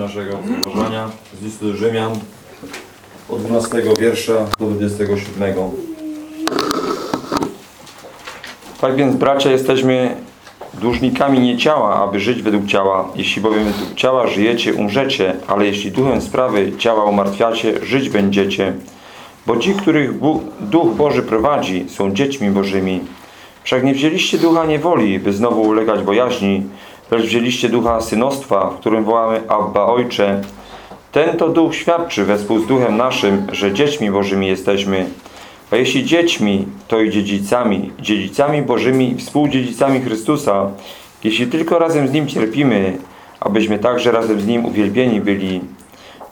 naszego rozważania z listu Rzymian od 12 wiersza do 27. Tak więc, bracia, jesteśmy dłużnikami nie ciała, aby żyć według ciała. Jeśli bowiem według ciała żyjecie, umrzecie, ale jeśli duchem sprawy ciała umartwiacie, żyć będziecie. Bo ci, których Duch Boży prowadzi, są dziećmi Bożymi. Wszak nie wzięliście ducha niewoli, by znowu ulegać bojaźni, lecz wzięliście ducha synostwa, w którym wołamy Abba Ojcze. Ten to duch świadczy wespół z duchem naszym, że dziećmi Bożymi jesteśmy. A jeśli dziećmi, to i dziedzicami, dziedzicami Bożymi współdziedzicami Chrystusa, jeśli tylko razem z Nim cierpimy, abyśmy także razem z Nim uwielbieni byli.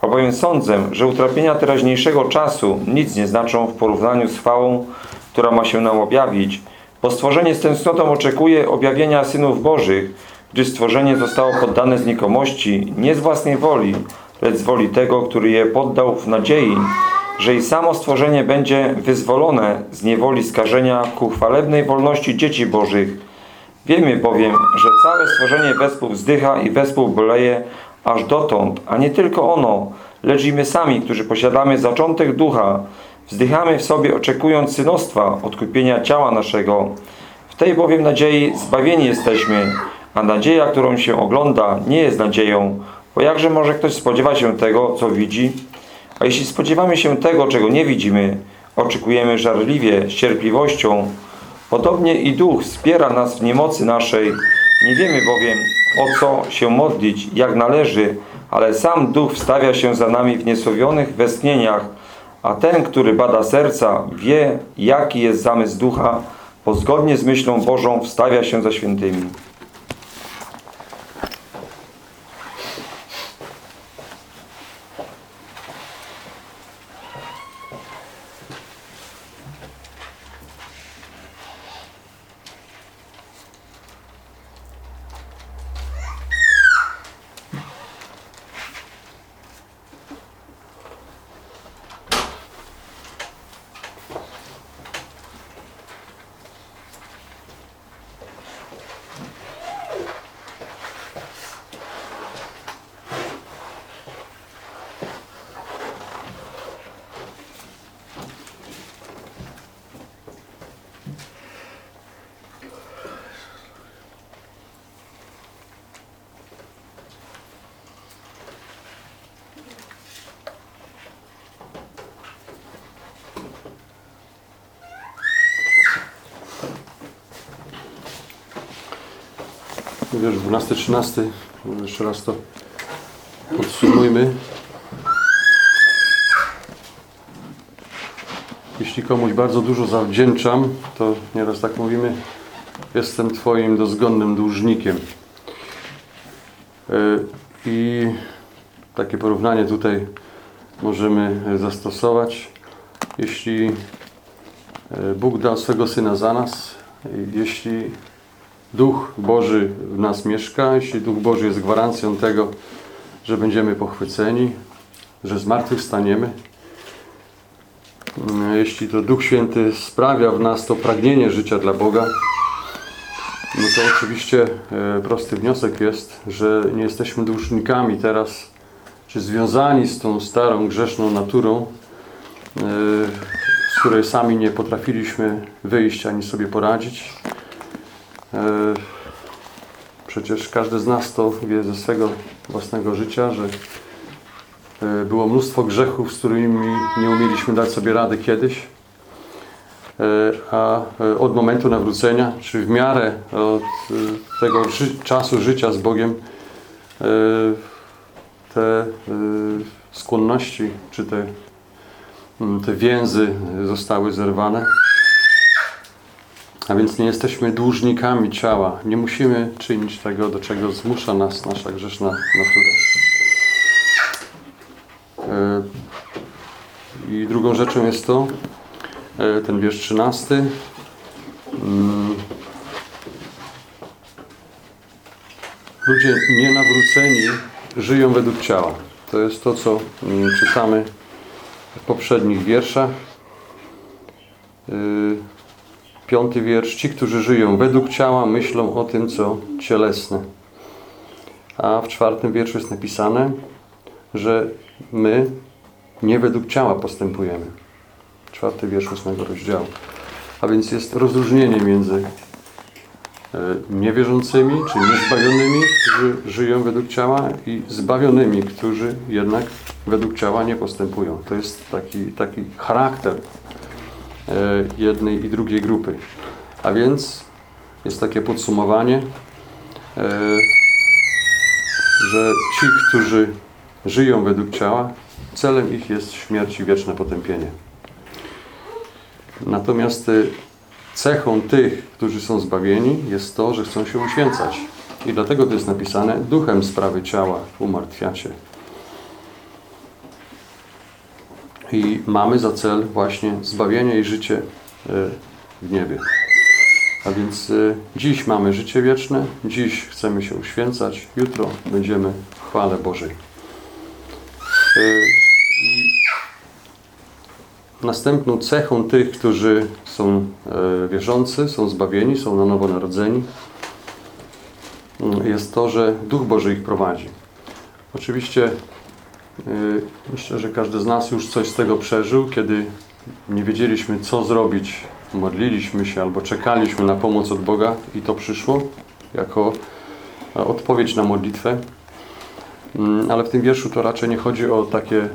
Albowiem sądzę, że utrapienia teraźniejszego czasu nic nie znaczą w porównaniu z chwałą, która ma się nam objawić, bo stworzenie z tęsknotą oczekuje objawienia synów Bożych, gdyż stworzenie zostało poddane znikomości nie z własnej woli, lecz z woli tego, który je poddał w nadziei, że i samo stworzenie będzie wyzwolone z niewoli skażenia ku chwalebnej wolności dzieci Bożych. Wiemy bowiem, że całe stworzenie wespół wzdycha i wespół boleje aż dotąd, a nie tylko ono, lecz i my sami, którzy posiadamy zaczątek ducha, wzdychamy w sobie oczekując synostwa, odkupienia ciała naszego. W tej bowiem nadziei zbawieni jesteśmy, a nadzieja, którą się ogląda, nie jest nadzieją, bo jakże może ktoś spodziewać się tego, co widzi? A jeśli spodziewamy się tego, czego nie widzimy, oczekujemy żarliwie, z cierpliwością. Podobnie i Duch wspiera nas w niemocy naszej. Nie wiemy bowiem, o co się modlić, jak należy, ale sam Duch wstawia się za nami w niesłowionych westchnieniach, a ten, który bada serca, wie, jaki jest zamysł Ducha, bo zgodnie z myślą Bożą wstawia się za świętymi. Wiesz, 12, 13, jeszcze raz to podsumujmy. Jeśli komuś bardzo dużo zawdzięczam, to nieraz tak mówimy, jestem Twoim dozgonnym dłużnikiem. E, I takie porównanie tutaj możemy zastosować. Jeśli e, Bóg dał swego Syna za nas, jeśli Duch Boży w nas mieszka, jeśli Duch Boży jest gwarancją tego, że będziemy pochwyceni, że zmartwychwstaniemy, mm, jeśli to Duch Święty sprawia w nas to pragnienie życia dla Boga, no to oczywiście e, prosty wniosek jest, że nie jesteśmy dłużnikami teraz, czy związani z tą starą, grzeszną naturą, e, z której sami nie potrafiliśmy wyjść ani sobie poradzić. E, Przecież każdy z nas to wie ze swego własnego życia, że e, było mnóstwo grzechów, z którymi nie umieliśmy dać sobie rady kiedyś. E, A od momentu nawrócenia, czy w miarę od tego czasu życia z Bogiem, te skłonności, czy te, te więzy zostały zerwane. A więc nie jesteśmy dłużnikami ciała. Nie musimy czynić tego, do czego zmusza nas nasza grzeszna natura. E, I drugą rzeczą jest to, e, ten wiersz 13. Mm. Ludzie nienawróceni żyją według ciała. To jest to, co mm, czytamy w poprzednich wierszach. Piąty wiersz. Ci, którzy żyją według ciała, myślą o tym, co cielesne. A w czwartym wierszu jest napisane że my nie według ciała postępujemy. Czwarty wiersz ósmego rozdziału. A więc jest rozróżnienie między e, niewierzącymi czy niezbawionymi, którzy żyją według ciała i zbawionymi, którzy jednak według ciała nie postępują. To jest taki, taki charakter jednej i drugiej grupy. A więc jest takie podsumowanie, e, że ci, którzy żyją według ciała, celem ich jest śmierć i wieczne potępienie. Natomiast y, cechą tych, którzy są zbawieni, jest to, że chcą się uświęcać. I dlatego to jest napisane: duchem sprawy ciała umartwiacie. I mamy za cel właśnie zbawienie i życie y, w niebie. A więc y, dziś mamy życie wieczne, dziś chcemy się uświęcać, jutro będziemy w chwale Bożej. Y, I następną cechą tych, którzy są e, wierzący, są zbawieni, są na nowo narodzeni, mm, jest to, że Duch Boży ich prowadzi. Oczywiście myślę, że każdy z nas już coś z tego przeżył, kiedy nie wiedzieliśmy, co zrobić, modliliśmy się albo czekaliśmy na pomoc od Boga i to przyszło jako e, odpowiedź na modlitwę. Mm, Ale w tym wierszu to raczej nie chodzi o takie e,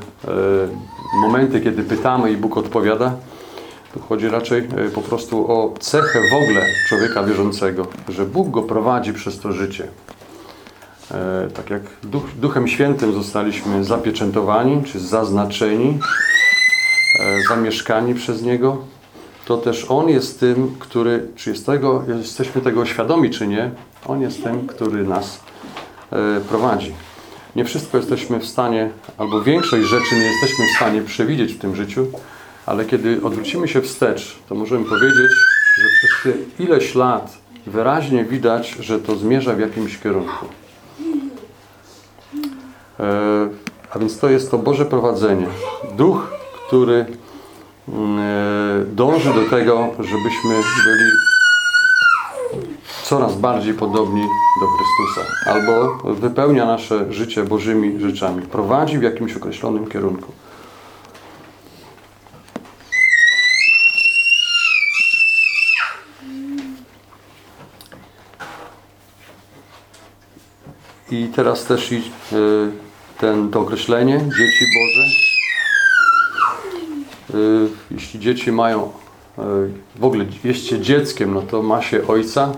momenty, kiedy pytamy i Bóg odpowiada. Tu chodzi raczej e, po prostu o cechę w ogóle człowieka wierzącego, że Bóg go prowadzi przez to życie. E, tak jak Duch, Duchem Świętym zostaliśmy zapieczętowani, czy zaznaczeni, e, zamieszkani przez Niego, to też On jest tym, który, czy jest tego, jesteśmy tego świadomi, czy nie, On jest tym, który nas e, prowadzi. Nie wszystko jesteśmy w stanie, albo większość rzeczy nie jesteśmy w stanie przewidzieć w tym życiu, ale kiedy odwrócimy się wstecz, to możemy powiedzieć, że przez te ileś lat wyraźnie widać, że to zmierza w jakimś kierunku. E, A więc to jest to Boże prowadzenie. Duch, który mm, e, dąży do tego, żebyśmy byli coraz bardziej podobni do Chrystusa, albo wypełnia nasze życie Bożymi rzeczami, prowadzi w jakimś określonym kierunku. I teraz też i, y, ten, to określenie dzieci Boże. Y, Jeśli dzieci mają, y, w ogóle jest się dzieckiem, no to ma się ojca,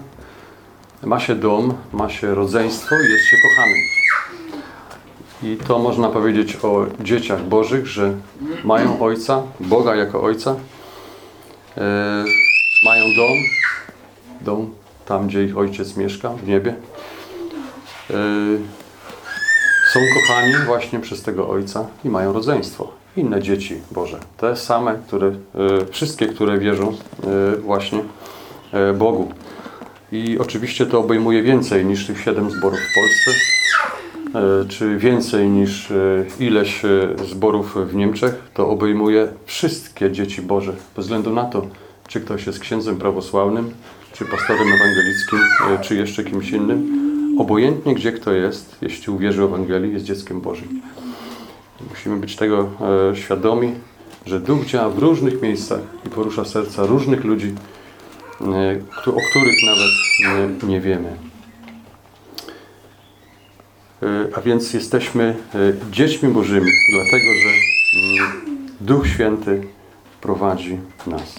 ma się dom, ma się rodzeństwo i jest się kochanym. I to można powiedzieć o dzieciach Bożych, że mają ojca, Boga jako ojca, e, mają dom, dom tam, gdzie ich ojciec mieszka, w niebie. Są kochani właśnie przez tego ojca i mają rodzeństwo. Inne dzieci Boże, te same, które, e, wszystkie, które wierzą e, właśnie e, Bogu. I oczywiście to obejmuje więcej niż tych siedem zborów w Polsce, czy więcej niż ileś zborów w Niemczech. To obejmuje wszystkie dzieci Boże, bez względu na to, czy ktoś jest księdzem prawosławnym, czy pastorem ewangelickim, czy jeszcze kimś innym. Obojętnie gdzie kto jest, jeśli uwierzy w Ewangelii, jest dzieckiem Bożym. Musimy być tego e, świadomi, że Duch działa w różnych miejscach i porusza serca różnych ludzi, e, o których nawet nie, nie wiemy. E, A więc jesteśmy e, dziećmi Bożymi, dlatego że mm, Duch Święty prowadzi nas.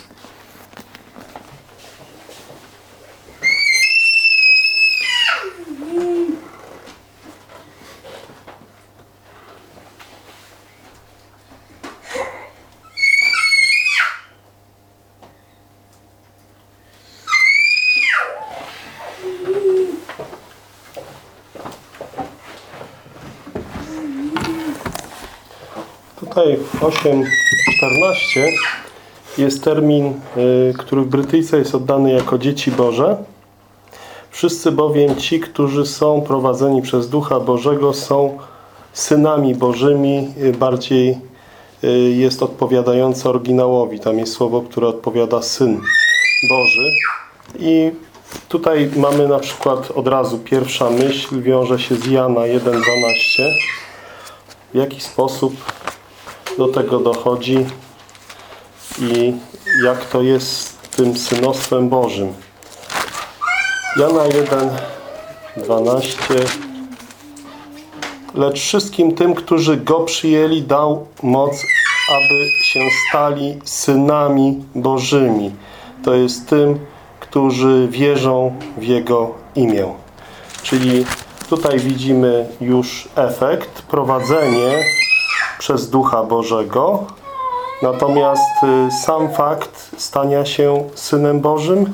Tutaj w 8.14 jest termin, y, który w Brytyjce jest oddany jako dzieci Boże. Wszyscy bowiem ci, którzy są prowadzeni przez Ducha Bożego, są synami Bożymi. Y, Bardziej y, jest odpowiadające oryginałowi. Tam jest słowo, które odpowiada Syn Boży. I tutaj mamy na przykład od razu pierwsza myśl, wiąże się z Jana 1.12. w jaki sposób do tego dochodzi i jak to jest z tym synostwem Bożym. Jana 1, 12 Lecz wszystkim tym, którzy Go przyjęli, dał moc, aby się stali synami Bożymi. To jest tym, którzy wierzą w Jego imię. Czyli tutaj widzimy już efekt, prowadzenie przez Ducha Bożego. Natomiast y, sam fakt stania się Synem Bożym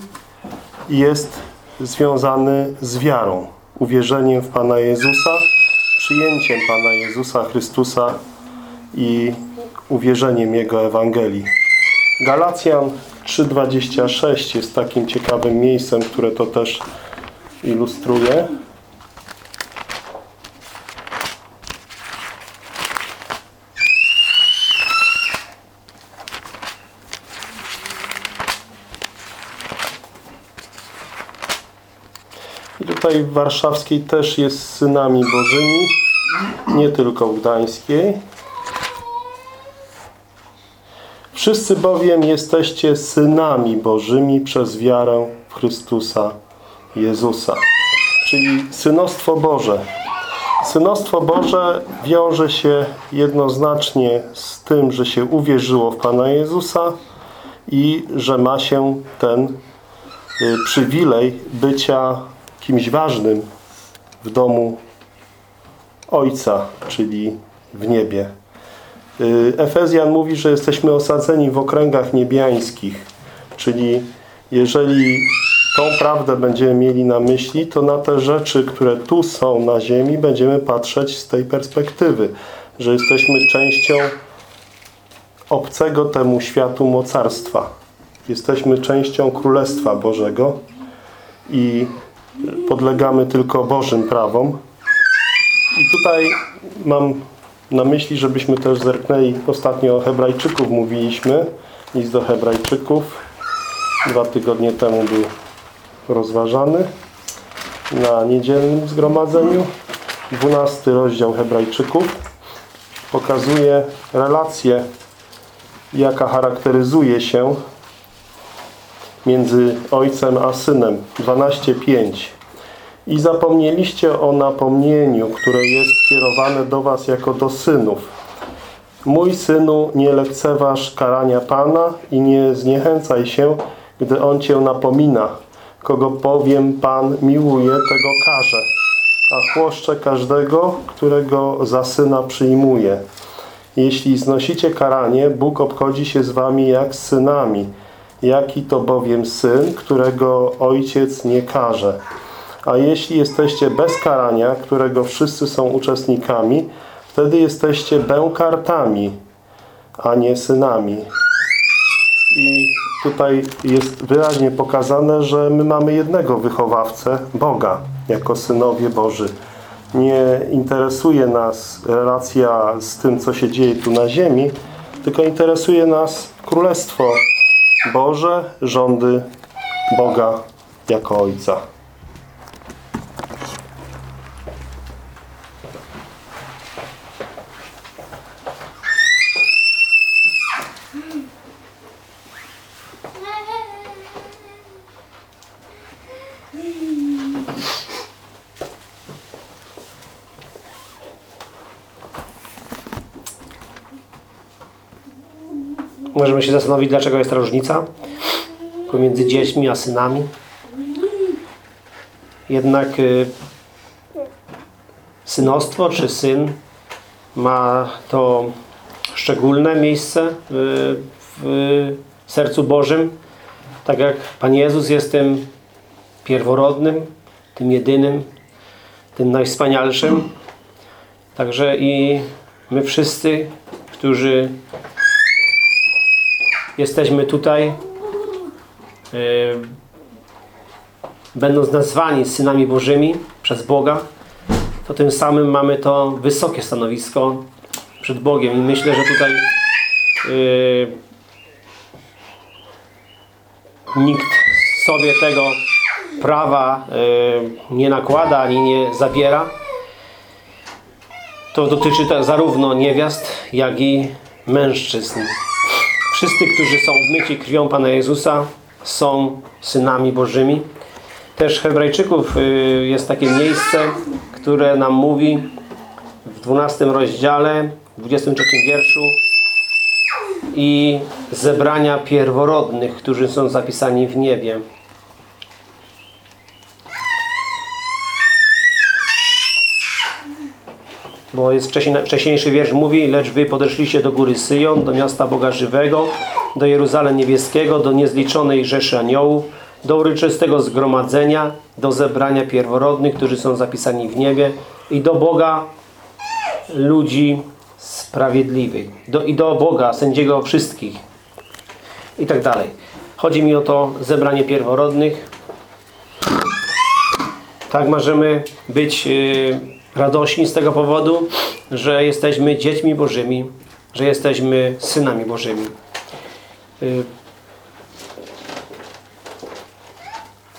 jest związany z wiarą, uwierzeniem w Pana Jezusa, przyjęciem Pana Jezusa Chrystusa i uwierzeniem Jego Ewangelii. Galacjan 3,26 jest takim ciekawym miejscem, które to też ilustruje. I tutaj warszawskiej też jest synami Bożymi, nie tylko gdańskiej. Wszyscy bowiem jesteście synami Bożymi przez wiarę w Chrystusa Jezusa. Czyli synostwo Boże. Synostwo Boże wiąże się jednoznacznie z tym, że się uwierzyło w Pana Jezusa i że ma się ten y, przywilej bycia kimś ważnym w domu Ojca, czyli w niebie. Y, Efezjan mówi, że jesteśmy osadzeni w okręgach niebiańskich, czyli jeżeli tą prawdę będziemy mieli na myśli, to na te rzeczy, które tu są na ziemi, będziemy patrzeć z tej perspektywy, że jesteśmy częścią obcego temu światu mocarstwa. Jesteśmy częścią Królestwa Bożego i podlegamy tylko Bożym prawom. I tutaj mam na myśli, żebyśmy też zerknęli, ostatnio o Hebrajczyków mówiliśmy, list do Hebrajczyków, dwa tygodnie temu był rozważany na niedzielnym zgromadzeniu. 12 rozdział Hebrajczyków pokazuje relację, jaka charakteryzuje się między ojcem a synem. 12.5 I zapomnieliście o napomnieniu, które jest kierowane do was jako do synów. Mój synu, nie lekceważ karania Pana i nie zniechęcaj się, gdy On cię napomina. Kogo powiem Pan miłuje, tego karze, a chłoszcze każdego, którego za syna przyjmuje. Jeśli znosicie karanie, Bóg obchodzi się z wami jak z synami. Jaki to bowiem syn, którego ojciec nie karze. A jeśli jesteście bez karania, którego wszyscy są uczestnikami, wtedy jesteście bękartami, a nie synami. I tutaj jest wyraźnie pokazane, że my mamy jednego wychowawcę, Boga, jako synowie Boży. Nie interesuje nas relacja z tym, co się dzieje tu na ziemi, tylko interesuje nas Królestwo Boże, rządy Boga jako Ojca. Możemy się zastanowić, dlaczego jest ta różnica pomiędzy dziećmi a synami. Jednak y, synostwo czy syn ma to szczególne miejsce y, w sercu Bożym. Tak jak Pan Jezus jest tym pierworodnym, tym jedynym, tym najwspanialszym. Także i my wszyscy, którzy jesteśmy tutaj, yy, będąc nazwani synami Bożymi przez Boga, to tym samym mamy to wysokie stanowisko przed Bogiem. I myślę, że tutaj yy, nikt sobie tego prawa yy, nie nakłada ani nie zabiera. To dotyczy zarówno niewiast, jak i mężczyzn. Wszyscy, którzy są umyci krwią Pana Jezusa, są synami Bożymi. Też Hebrajczyków y, jest takie miejsce, które nam mówi w 12 rozdziale, w 23 wierszu i zebrania pierworodnych, którzy są zapisani w niebie. Bo jest wcześniej, wcześniejszy wiersz mówi, lecz wy podeszliście do góry Syjon, do miasta Boga Żywego, do Jeruzalem Niebieskiego, do niezliczonej rzeszy aniołów, do uroczystego zgromadzenia, do zebrania pierworodnych, którzy są zapisani w niebie i do Boga ludzi sprawiedliwych. Do, I do Boga, sędziego wszystkich. I tak dalej. Chodzi mi o to zebranie pierworodnych. Tak możemy być y, radośni z tego powodu, że jesteśmy dziećmi Bożymi, że jesteśmy synami Bożymi. Y,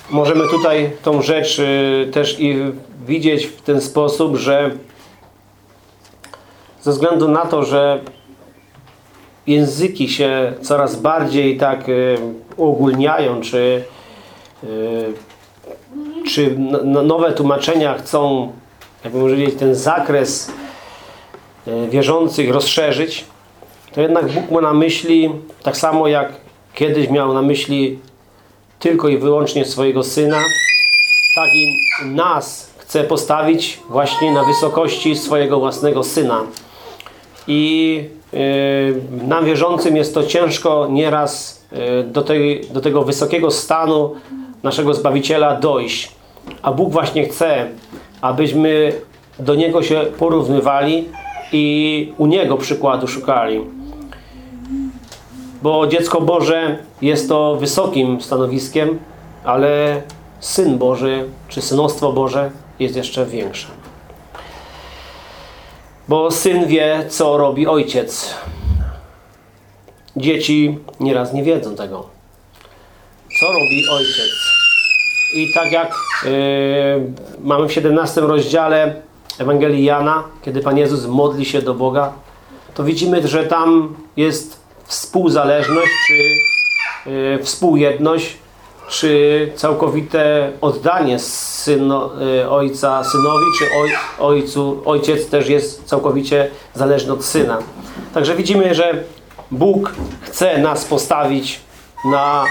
możemy tutaj tą rzecz y, też i widzieć w ten sposób, że ze względu na to, że języki się coraz bardziej tak y, uogólniają, czy, czy nowe tłumaczenia chcą, jakby powiedzieć, ten zakres y, wierzących rozszerzyć, to jednak Bóg ma na myśli, tak samo jak kiedyś miał na myśli tylko i wyłącznie swojego Syna, tak i nas chce postawić właśnie na wysokości swojego własnego Syna. I y, nam wierzącym jest to ciężko nieraz y, do, tej, do tego wysokiego stanu naszego Zbawiciela dojść. A Bóg właśnie chce, abyśmy do Niego się porównywali i u Niego przykładu szukali. Bo dziecko Boże jest to wysokim stanowiskiem, ale Syn Boży, czy synostwo Boże jest jeszcze większe. Bo syn wie, co robi ojciec. Dzieci nieraz nie wiedzą tego. Co robi ojciec? I tak jak yy, mamy w 17 rozdziale Ewangelii Jana, kiedy Pan Jezus modli się do Boga, to widzimy, że tam jest współzależność, czy yy, współjedność, czy całkowite oddanie syno, y, ojca synowi, czy oj, ojcu, ojciec też jest całkowicie zależny od syna. Także widzimy, że Bóg chce nas postawić na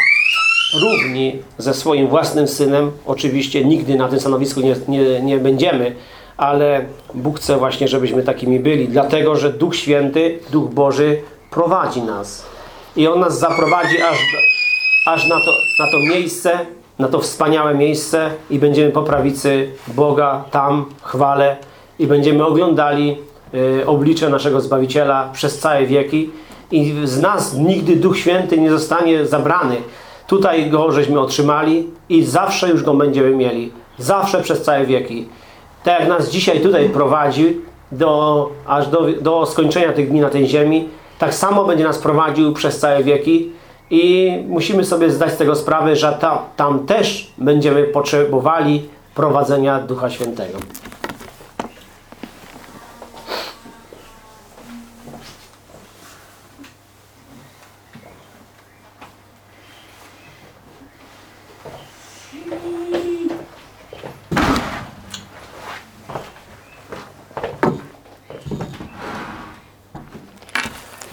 równi ze swoim własnym synem. Oczywiście nigdy na tym stanowisku nie, nie, nie będziemy, ale Bóg chce właśnie, żebyśmy takimi byli, dlatego, że Duch Święty, Duch Boży prowadzi nas. I On nas zaprowadzi aż aż na to, na to miejsce, na to wspaniałe miejsce i będziemy po prawicy Boga tam, chwale i będziemy oglądali y, oblicze naszego Zbawiciela przez całe wieki i z nas nigdy Duch Święty nie zostanie zabrany. Tutaj Go żeśmy otrzymali i zawsze już Go będziemy mieli. Zawsze przez całe wieki. Tak jak nas dzisiaj tutaj prowadzi do, aż do, do skończenia tych dni na tej ziemi, tak samo będzie nas prowadził przez całe wieki i musimy sobie zdać z tego sprawę, że tam, tam też będziemy potrzebowali prowadzenia Ducha Świętego.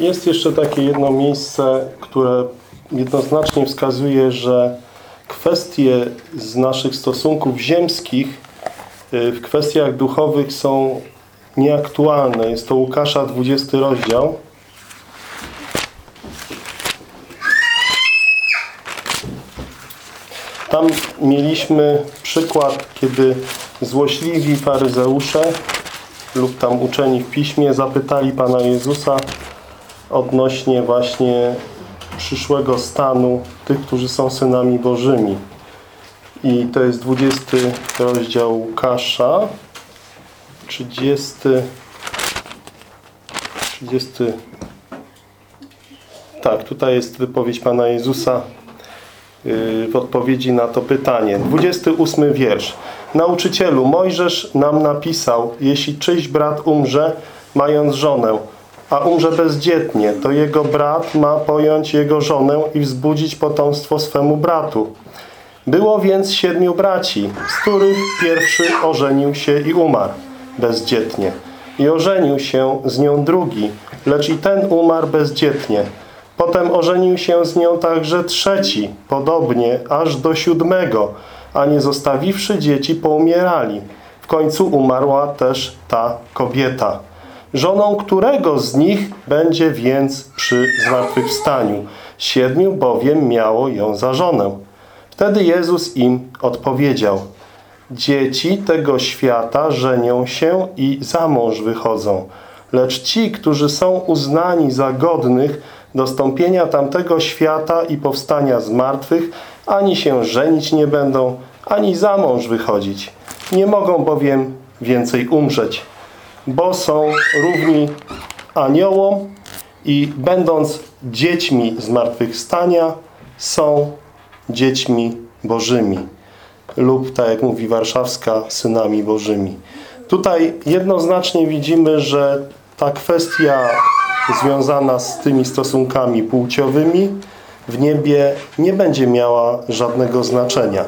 Jest jeszcze takie jedno miejsce, które jednoznacznie wskazuje, że kwestie z naszych stosunków ziemskich y, w kwestiach duchowych są nieaktualne. Jest to Łukasza 20 rozdział. Tam mieliśmy przykład, kiedy złośliwi faryzeusze lub tam uczeni w piśmie zapytali Pana Jezusa odnośnie właśnie przyszłego stanu tych, którzy są synami Bożymi. I to jest 20 rozdział Łukasza, 30, 30, tak, tutaj jest wypowiedź Pana Jezusa yy, w odpowiedzi na to pytanie. 28 wiersz. Nauczycielu, Mojżesz nam napisał, jeśli czyjś brat umrze, mając żonę, a umrze bezdzietnie, to jego brat ma pojąć jego żonę i wzbudzić potomstwo swemu bratu. Było więc siedmiu braci, z których pierwszy ożenił się i umarł bezdzietnie. I ożenił się z nią drugi, lecz i ten umarł bezdzietnie. Potem ożenił się z nią także trzeci, podobnie aż do siódmego, a nie zostawiwszy dzieci poumierali. W końcu umarła też ta kobieta. Żoną którego z nich będzie więc przy zmartwychwstaniu? Siedmiu bowiem miało ją za żonę. Wtedy Jezus im odpowiedział Dzieci tego świata żenią się i za mąż wychodzą, lecz ci, którzy są uznani za godnych dostąpienia tamtego świata i powstania z martwych, ani się żenić nie będą, ani za mąż wychodzić. Nie mogą bowiem więcej umrzeć, bo są równi aniołom i będąc dziećmi zmartwychwstania, są dziećmi bożymi lub, tak jak mówi warszawska, synami bożymi. Tutaj jednoznacznie widzimy, że ta kwestia związana z tymi stosunkami płciowymi w niebie nie będzie miała żadnego znaczenia.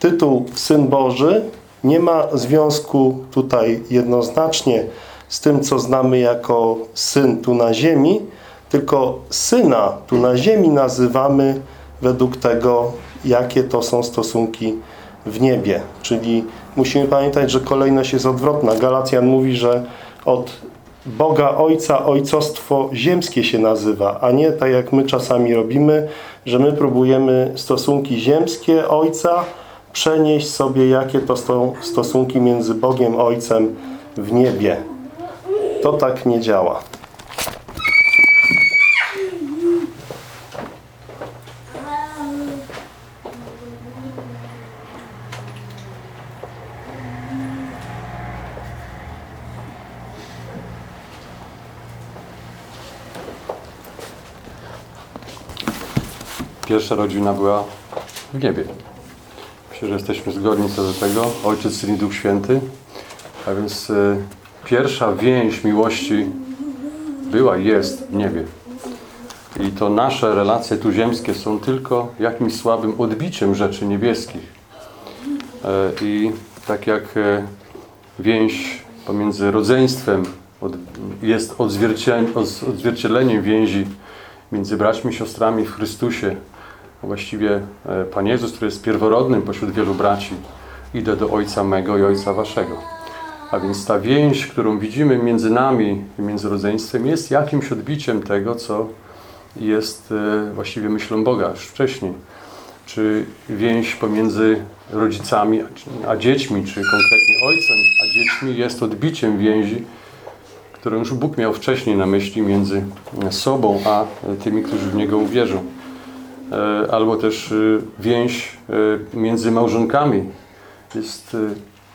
Tytuł Syn Boży nie ma związku tutaj jednoznacznie z tym, co znamy jako syn tu na ziemi, tylko syna tu na ziemi nazywamy według tego, jakie to są stosunki w niebie. Czyli musimy pamiętać, że kolejność jest odwrotna. Galacjan mówi, że od Boga Ojca ojcostwo ziemskie się nazywa, a nie tak jak my czasami robimy, że my próbujemy stosunki ziemskie Ojca przenieść sobie, jakie to są stosunki między Bogiem Ojcem w niebie. To tak nie działa. Pierwsza rodzina była w niebie. Myślę, że jesteśmy zgodni co do tego. Ojciec, Syn i Duch Święty. A więc e, pierwsza więź miłości była i jest w niebie. I to nasze relacje tu ziemskie są tylko jakimś słabym odbiciem rzeczy niebieskich. E, I tak jak e, więź pomiędzy rodzeństwem od, jest odzwierciedleniem, więzi między braćmi i siostrami w Chrystusie, właściwie e, Pan Jezus, który jest pierworodnym pośród wielu braci, idę do Ojca mego i Ojca waszego. A więc ta więź, którą widzimy między nami i między rodzeństwem, jest jakimś odbiciem tego, co jest e, właściwie myślą Boga już wcześniej. Czy więź pomiędzy rodzicami a dziećmi, czy konkretnie ojcem a dziećmi jest odbiciem więzi, którą już Bóg miał wcześniej na myśli między sobą a tymi, którzy w Niego uwierzą. E, Albo też e, więź e, między małżonkami jest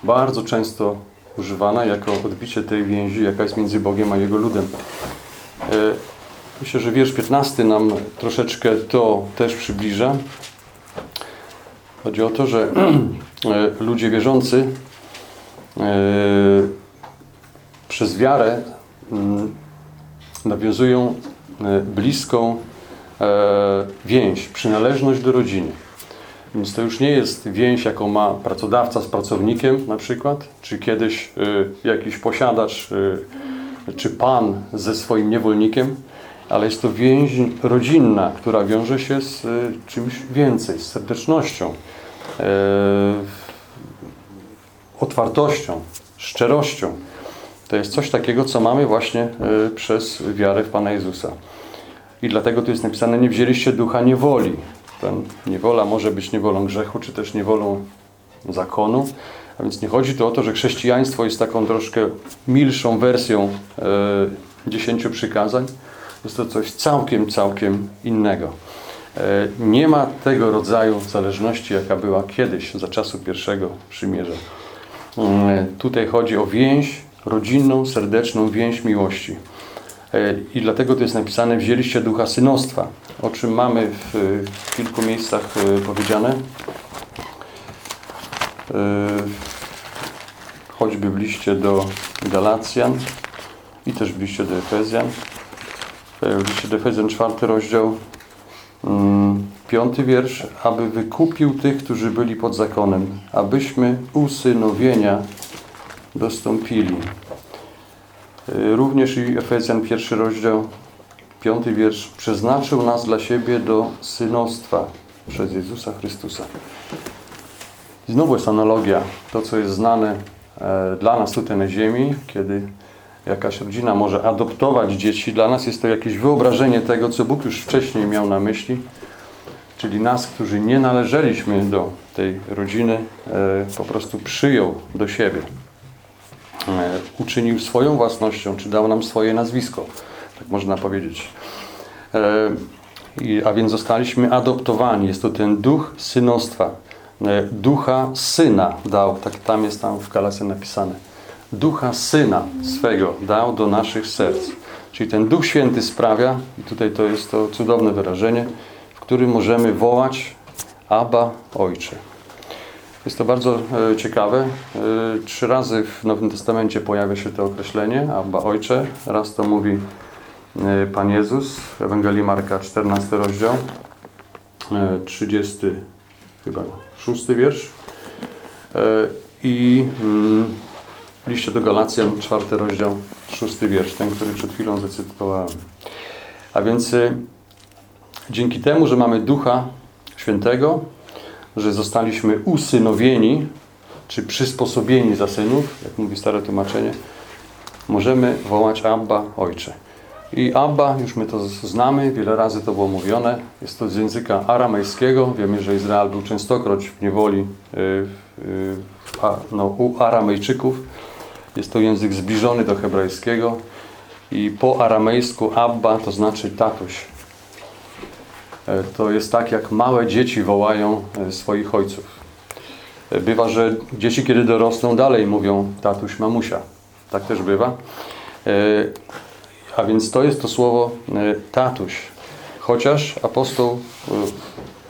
bardzo często używana jako odbicie tej więzi, jaka jest między Bogiem a Jego ludem. Myślę, że wiersz 15 nam troszeczkę to też przybliża. Chodzi o to, że ludzie wierzący przez wiarę mm, nawiązują bliską więź, przynależność do rodziny. Więc to już nie jest więź, jaką ma pracodawca z pracownikiem na przykład, czy kiedyś e, jakiś posiadacz, czy pan ze swoim niewolnikiem, ale jest to więź rodzinna, która wiąże się z czymś więcej, z serdecznością, otwartością, szczerością. To jest coś takiego, co mamy właśnie przez wiarę w Pana Jezusa. I dlatego tu jest napisane, nie wzięliście ducha niewoli. Ten niewola może być niewolą grzechu, czy też niewolą zakonu. A więc nie chodzi tu o to, że chrześcijaństwo jest taką troszkę milszą wersją y, dziesięciu przykazań. Jest to coś całkiem, całkiem innego. Y, nie ma tego rodzaju zależności, jaka była kiedyś, za czasu pierwszego przymierza. Tutaj chodzi o więź rodzinną, serdeczną więź miłości. E, I dlatego to jest napisane, wzięliście ducha synostwa, o czym mamy w kilku miejscach e, powiedziane. E, choćby w liście do Galacjan i też w liście do Efezjan. W liście do Efezjan, czwarty rozdział, mm, piąty wiersz, aby wykupił tych, którzy byli pod zakonem, abyśmy usynowienia dostąpili. E, Również i Efezjan, pierwszy rozdział, piąty wiersz, przeznaczył nas dla siebie do synostwa przez Jezusa Chrystusa. Znowu jest analogia, to co jest znane e, dla nas tutaj na ziemi, kiedy jakaś rodzina może adoptować dzieci, dla nas jest to jakieś wyobrażenie tego, co Bóg już wcześniej miał na myśli, czyli nas, którzy nie należeliśmy do tej rodziny, e, po prostu przyjął do siebie. E, Uczynił swoją własnością, czy dał nam swoje nazwisko, tak można powiedzieć. E, A więc zostaliśmy adoptowani. Jest to ten duch synostwa. E, Ducha syna dał, tak tam jest tam w Galasy napisane. Ducha syna swego dał do naszych serc. Czyli ten Duch Święty sprawia, i tutaj to jest to cudowne wyrażenie, w którym możemy wołać Abba Ojcze. Jest to bardzo e, ciekawe. E, trzy razy w Nowym Testamencie pojawia się to określenie Abba Ojcze. Raz to mówi e, Pan Jezus w Ewangelii Marka, 14 rozdział, e, 30 chyba szósty wiersz. I mm, liście do Galacjan, czwarty rozdział, szósty wiersz, ten, który przed chwilą zacytowałem. A więc dzięki temu, że mamy Ducha Świętego, że zostaliśmy usynowieni, czy przysposobieni za synów, jak mówi stare tłumaczenie, możemy wołać Abba, Ojcze. I Abba, już my to znamy, wiele razy to było mówione, jest to z języka aramejskiego. Wiemy, że Izrael był częstokroć w niewoli y, y, a, no, u Aramejczyków. Jest to język zbliżony do hebrajskiego i po aramejsku Abba to znaczy tatuś. E, To jest tak, jak małe dzieci wołają e, swoich ojców. E, Bywa, że dzieci, kiedy dorosną, dalej mówią tatuś, mamusia. Tak też bywa. A więc to jest to słowo tatuś. Chociaż apostoł,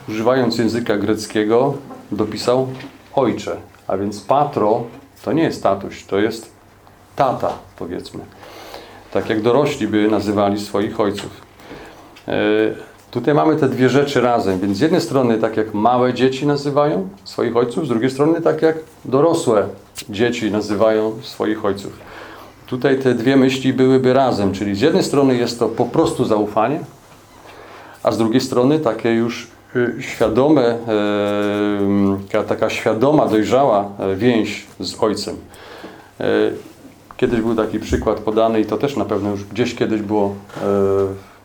używając języka greckiego, dopisał ojcze. A więc patro to nie jest tatuś, to jest tata, powiedzmy. Tak jak dorośli by nazywali swoich ojców. Tutaj mamy te dwie rzeczy razem, więc z jednej strony tak jak małe dzieci nazywają swoich ojców, z drugiej strony tak jak dorosłe dzieci nazywają swoich ojców. Tutaj te dwie myśli byłyby razem, czyli z jednej strony jest to po prostu zaufanie, a z drugiej strony takie już y, świadome, e, taka- świadoma, dojrzała e, więź z ojcem. Kiedyś był taki przykład podany i to też na pewno już gdzieś kiedyś było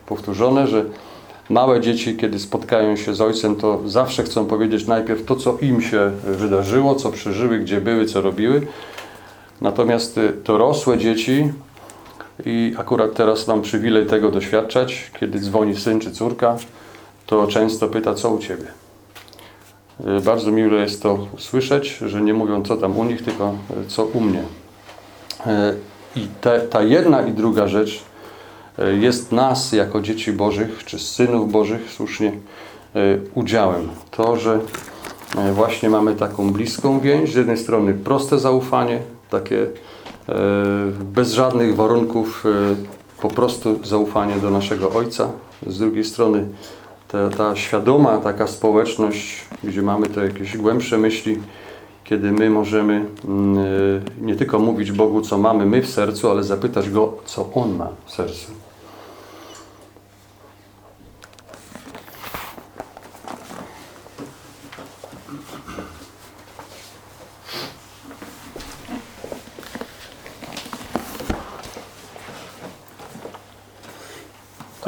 powtórzone, że małe dzieci, kiedy spotkają się z ojcem, to zawsze chcą powiedzieć najpierw to, co im się wydarzyło, co przeżyły, gdzie były, co robiły. Natomiast y, dorosłe dzieci, i akurat teraz mam przywilej tego doświadczać, kiedy dzwoni syn czy córka, to często pyta, co u ciebie. Y, Bardzo miłe jest to słyszeć, że nie mówią, co tam u nich, tylko y, co u mnie. I te, ta jedna i druga rzecz jest nas jako dzieci Bożych, czy synów Bożych, słusznie, e, udziałem. To, że e, właśnie mamy taką bliską więź, z jednej strony proste zaufanie, takie e, bez żadnych warunków, e, po prostu zaufanie do naszego Ojca, z drugiej strony ta, ta świadoma taka społeczność, gdzie mamy te jakieś głębsze myśli, kiedy my możemy mm, nie tylko mówić Bogu, co mamy my w sercu, ale zapytać Go, co On ma w sercu.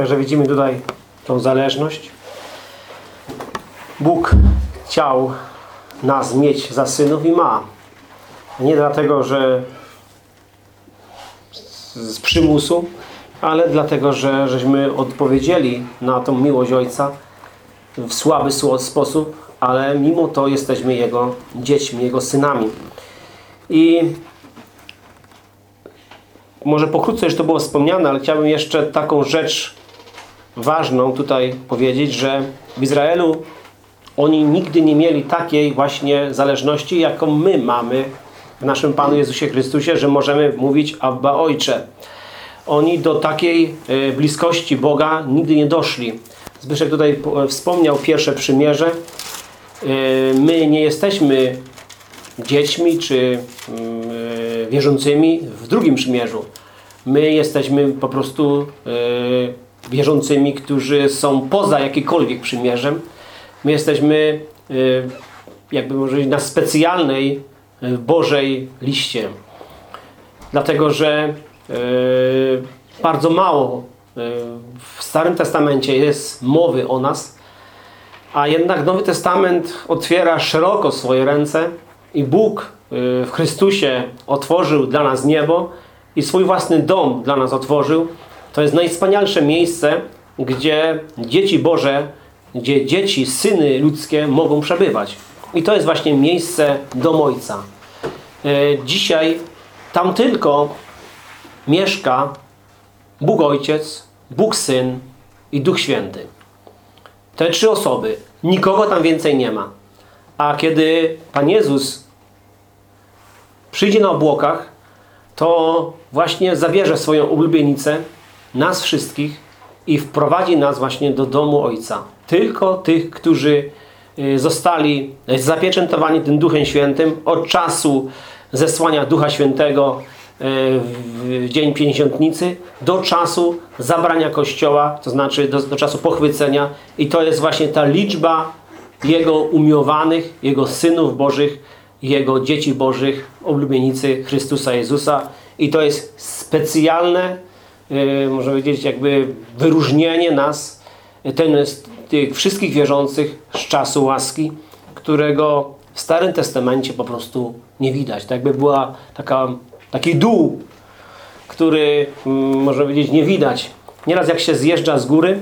Także widzimy tutaj tą zależność. Bóg chciał nas mieć za synów i ma. Nie dlatego, że z, przymusu, ale dlatego, że żeśmy odpowiedzieli na tą miłość Ojca w słaby sposób, ale mimo to jesteśmy Jego dziećmi, Jego synami. I może pokrótce już to było wspomniane, ale chciałbym jeszcze taką rzecz ważną tutaj powiedzieć, że w Izraelu oni nigdy nie mieli takiej właśnie zależności, jaką my mamy w naszym Panu Jezusie Chrystusie, że możemy mówić Abba Ojcze. Oni do takiej e, bliskości Boga nigdy nie doszli. Zbyszek tutaj po- wspomniał pierwsze przymierze. E, My nie jesteśmy dziećmi czy mm, e, wierzącymi w drugim przymierzu. My jesteśmy po prostu wierzącymi, którzy są poza jakimkolwiek przymierzem. My jesteśmy e, jakby może na specjalnej e, Bożej liście. Dlatego, że e, bardzo mało w Starym Testamencie jest mowy o nas, a jednak Nowy Testament otwiera szeroko swoje ręce i Bóg y, w Chrystusie otworzył dla nas niebo i swój własny dom dla nas otworzył. To jest najwspanialsze miejsce, gdzie dzieci Boże, gdzie dzieci, syny ludzkie mogą przebywać. I to jest właśnie miejsce dom Ojca. Y, Dzisiaj tam tylko mieszka Bóg Ojciec, Bóg Syn i Duch Święty. Te trzy osoby. Nikogo tam więcej nie ma. A kiedy Pan Jezus przyjdzie na obłokach, to właśnie zabierze swoją ulubienicę, nas wszystkich i wprowadzi nas właśnie do domu Ojca. Tylko tych, którzy y, zostali zapieczętowani tym Duchem Świętym od czasu zesłania Ducha Świętego y, w Dzień Pięćdziesiątnicy do czasu zabrania Kościoła, to znaczy do, do czasu pochwycenia i to jest właśnie ta liczba Jego umiłowanych, Jego synów Bożych, Jego dzieci Bożych, oblubienicy Chrystusa Jezusa i to jest specjalne, można powiedzieć, jakby wyróżnienie nas, ten, tych wszystkich wierzących z czasu łaski, którego w Starym Testamencie po prostu nie widać. Tak jakby była taka, taki dół, który, mm, można powiedzieć, nie widać. Nieraz jak się zjeżdża z góry,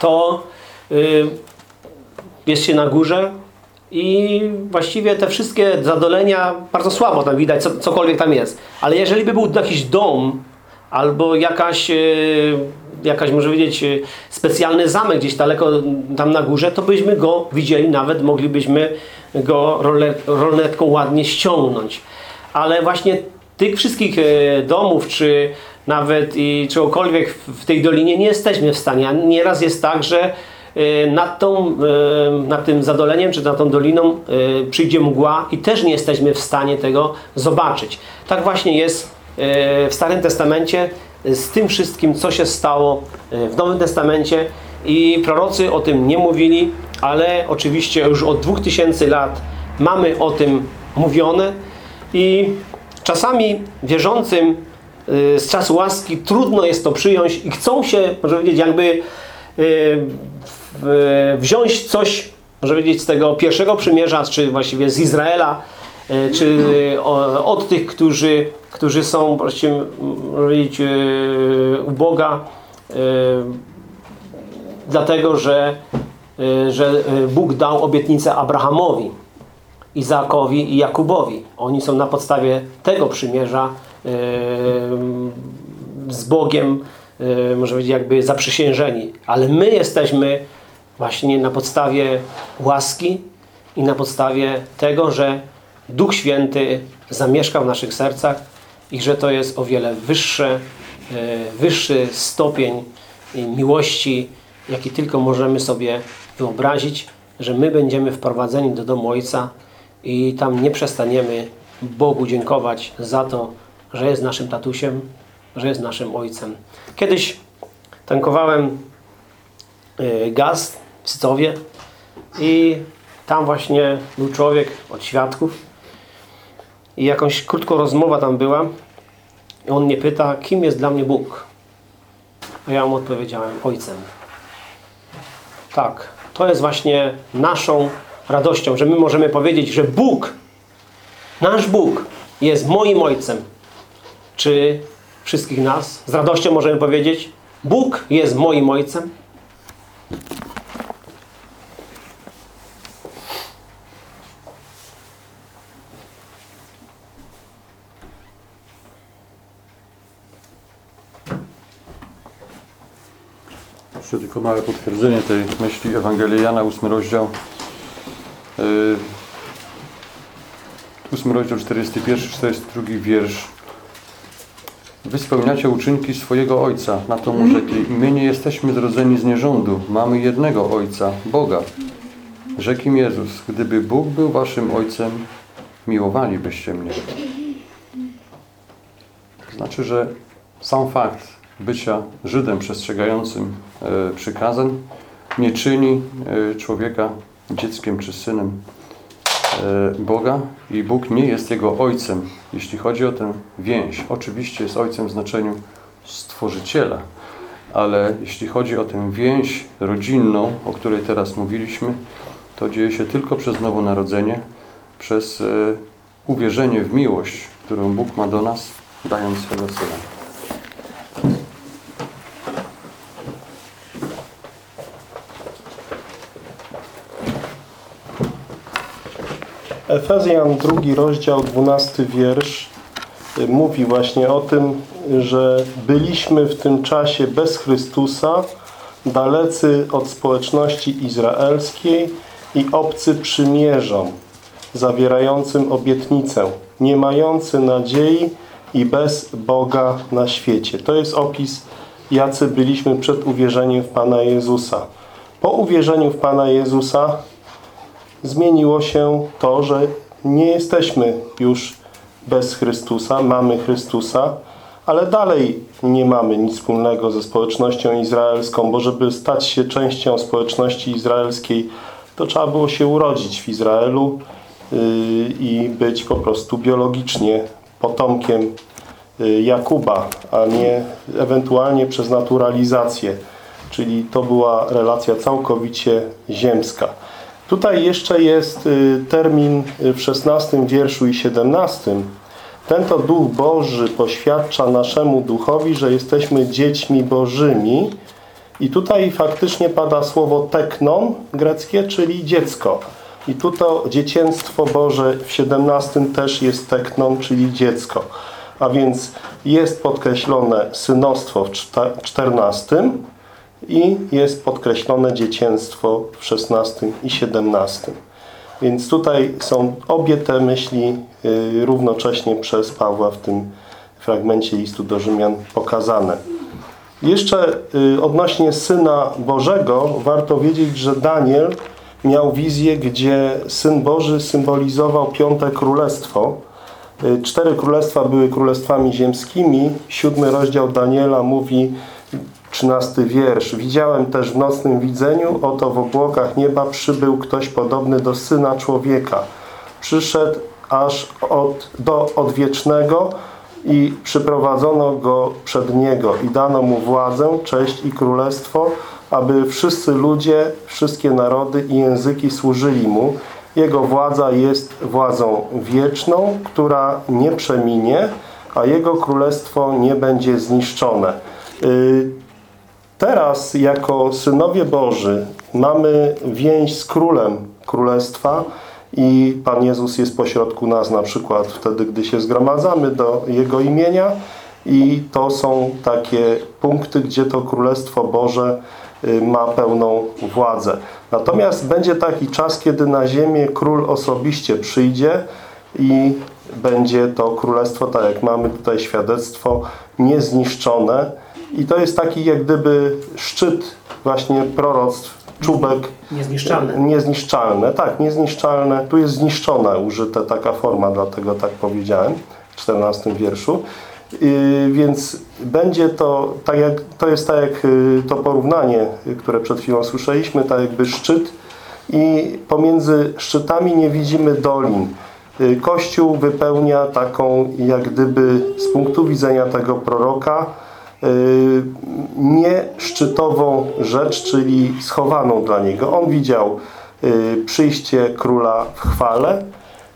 to yy, jest się na górze i właściwie te wszystkie zadolenia bardzo słabo tam widać, co, cokolwiek tam jest. Ale jeżeli by był jakiś dom albo jakaś, e, jakaś może powiedzieć, e, specjalny zamek gdzieś daleko tam na górze, to byśmy go widzieli, nawet moglibyśmy go rolnetką ładnie ściągnąć. Ale właśnie tych wszystkich e, domów, czy nawet i czegokolwiek w- tej dolinie nie jesteśmy w stanie. A nieraz jest tak, że nad, tą, nad tym zadoleniem, czy nad tą doliną przyjdzie mgła i też nie jesteśmy w stanie tego zobaczyć. Tak właśnie jest w Starym Testamencie z tym wszystkim, co się stało e, w Nowym Testamencie. I prorocy o tym nie mówili, ale oczywiście już od 2000 lat mamy o tym mówione. I czasami wierzącym y, z czasu łaski trudno jest to przyjąć i chcą się, może powiedzieć, jakby wziąć coś, może powiedzieć, z tego pierwszego przymierza, czy właściwie z Izraela, czy od tych, którzy, którzy są, może powiedzieć, y, u Boga, y, dlatego, że, y, że Bóg dał obietnicę Abrahamowi. Izaakowi i Jakubowi. Oni są na podstawie tego przymierza z Bogiem, może powiedzieć, jakby zaprzysiężeni. Ale my jesteśmy właśnie na podstawie łaski i na podstawie tego, że Duch Święty zamieszka w naszych sercach i że to jest o wiele wyższe, yy, wyższy stopień miłości, jaki tylko możemy sobie wyobrazić, że my będziemy wprowadzeni do domu Ojca i tam nie przestaniemy Bogu dziękować za to, że jest naszym tatusiem, że jest naszym Ojcem. Kiedyś tankowałem y, gaz w Sycowie i tam właśnie był człowiek od świadków i jakąś krótką rozmowa tam była i on mnie pyta, kim jest dla mnie Bóg? A ja mu odpowiedziałem, Ojcem. Tak, to jest właśnie naszą radością, że my możemy powiedzieć, że Bóg, nasz Bóg jest moim Ojcem. Czy wszystkich nas z radością możemy powiedzieć, Bóg jest moim Ojcem? Jeszcze tylko małe potwierdzenie tej myśli Ewangelii Jana, ósmy rozdział. Yy, 8 rozdział 41-42 wiersz. Wy spełniacie uczynki swojego Ojca. Na to mu rzekli. My nie jesteśmy zrodzeni z nierządu. Mamy jednego Ojca, Boga. Rzekł im Jezus. Gdyby Bóg był waszym Ojcem, miłowalibyście mnie. Znaczy, że sam fakt bycia Żydem przestrzegającym e, przykazań nie czyni e, człowieka dzieckiem czy synem e, Boga i Bóg nie jest jego ojcem, jeśli chodzi o tę więź. Oczywiście jest ojcem w znaczeniu stworzyciela, ale jeśli chodzi o tę więź rodzinną, o której teraz mówiliśmy, to dzieje się tylko przez nowonarodzenie, przez uwierzenie w miłość, którą Bóg ma do nas, dając swego Syna. Efezjan, drugi rozdział, 12 wiersz y, mówi właśnie o tym, że byliśmy w tym czasie bez Chrystusa, dalecy od społeczności izraelskiej i obcy przymierzom, zawierającym obietnicę, nie mający nadziei i bez Boga na świecie. To jest opis, jacy byliśmy przed uwierzeniem w Pana Jezusa. Po uwierzeniu w Pana Jezusa zmieniło się to, że nie jesteśmy już bez Chrystusa, mamy Chrystusa, ale dalej nie mamy nic wspólnego ze społecznością izraelską, bo żeby stać się częścią społeczności izraelskiej, to trzeba było się urodzić w Izraelu yy, i być po prostu biologicznie potomkiem yy, Jakuba, a nie ewentualnie przez naturalizację. Czyli to była relacja całkowicie ziemska. Tutaj jeszcze jest y, termin w 16 wierszu i 17. Ten to Duch Boży poświadcza naszemu duchowi, że jesteśmy dziećmi Bożymi. I tutaj faktycznie pada słowo teknon greckie, czyli dziecko. I tu to dziecięctwo Boże w 17 też jest teknon, czyli dziecko. A więc jest podkreślone synostwo w czta- 14 i jest podkreślone dziecięctwo w 16 i 17. Więc tutaj są obie te myśli y, równocześnie przez Pawła w tym fragmencie listu do Rzymian pokazane. Jeszcze y, odnośnie Syna Bożego warto wiedzieć, że Daniel miał wizję, gdzie Syn Boży symbolizował piąte królestwo. Y, Cztery królestwa były królestwami ziemskimi. Siódmy rozdział Daniela mówi, 13 wiersz. Widziałem też w nocnym widzeniu, oto w obłokach nieba przybył ktoś podobny do Syna Człowieka. Przyszedł aż od, do odwiecznego i przyprowadzono go przed Niego i dano Mu władzę, cześć i królestwo, aby wszyscy ludzie, wszystkie narody i języki służyli Mu. Jego władza jest władzą wieczną, która nie przeminie, a Jego królestwo nie będzie zniszczone. Y, Teraz, jako synowie Boży, mamy więź z Królem Królestwa i Pan Jezus jest pośrodku nas, na przykład wtedy, gdy się zgromadzamy do Jego imienia i to są takie punkty, gdzie to Królestwo Boże y, ma pełną władzę. Natomiast będzie taki czas, kiedy na ziemię Król osobiście przyjdzie i będzie to Królestwo, tak jak mamy tutaj świadectwo, niezniszczone, i to jest taki jak gdyby szczyt właśnie proroctw, czubek. Niezniszczalne. Niezniszczalne, tak, niezniszczalne. Tu jest zniszczona użyta taka forma, dlatego tak powiedziałem w 14 wierszu. Yy, więc będzie to, tak jak, to jest tak jak yy, to porównanie, które przed chwilą słyszeliśmy, tak jakby szczyt i pomiędzy szczytami nie widzimy dolin. Yy, Kościół wypełnia taką jak gdyby z punktu widzenia tego proroka y, nie szczytową rzecz, czyli schowaną dla niego. On widział y, przyjście króla w chwale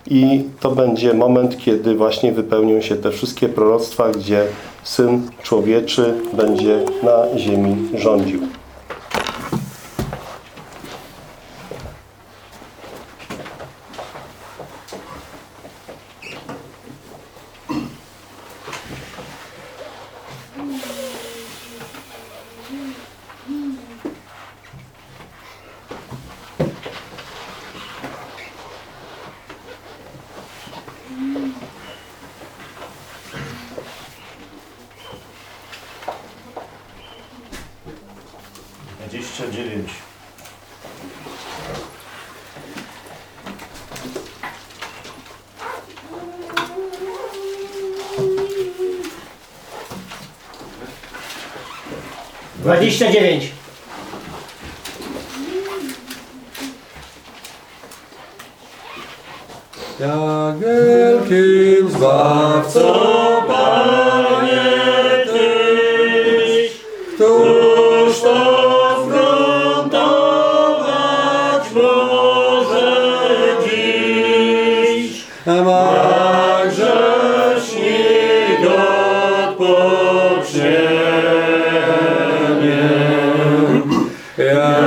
i to będzie moment, kiedy właśnie wypełnią się te wszystkie proroctwa, gdzie Syn Człowieczy będzie na ziemi rządził. gerente. Jak